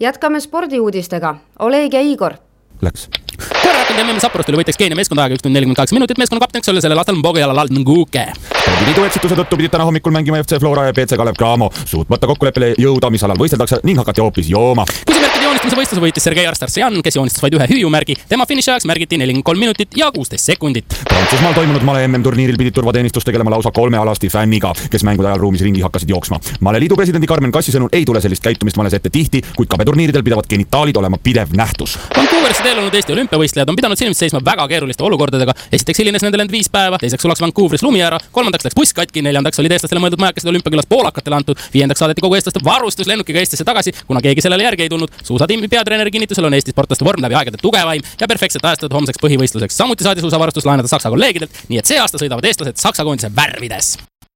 jätkame spordiuudistega. Oleg ja Igor. Läks. korra hakanud MM Sapporost üle võitjaks Keenia meeskond ajaga üks tund nelikümmend kaheksa minutit, meeskonna kapteniks oli sellel aastal Mbogojala Laldnguke. spordiliidu eksituse tõttu pidid täna hommikul mängima FC Flora ja BC Kalev Cramo, suutmata kokkuleppele jõuda, mis alal võisteldakse ning hakati hoopis jooma. Joonistamise võistluse võitis Sergei Arstarsian, kes joonistas vaid ühe hüüumärgi. tema finišiajaks märgiti nelikümmend kolm minutit ja kuusteist sekundit. Prantsusmaal toimunud male MM-turniiril pidid turvateenistus tegelema lausa kolme alasti fänniga, kes mängude ajal ruumis ringi hakkasid jooksma. maleliidu presidendi Carmen Kassi sõnul ei tule sellist käitumist males ette tihti, kuid kabeturniiridel pidavat genitaalid olema pidev nähtus. Vancouverisse teel olnud Eesti olümpiavõistlejad on pidanud silmitsi seisma väga keeruliste olukordadega. esiteks hilines nendele end viis päeva, teiseks sulaks Vancouveris lumi ära, kolmandaks läks buss katki, neljandaks olid eestlastele mõeldud majakesed olümpiakülas poolakatele antud, viiendaks saadeti kogu eestlaste varustus lennukiga Eestisse tagasi, kuna keegi sellele järgi ei tulnud. Suusatiimi peatreeneri kinnitusel on Eesti sportlaste vorm läbi aegade tugevaim ja perfektselt ajastatud homseks põhivõistluseks. samuti saadi suusavarustus laenata Saksa kolleegidelt, nii et see aasta sõidavad eestlased Saksa koondise värvides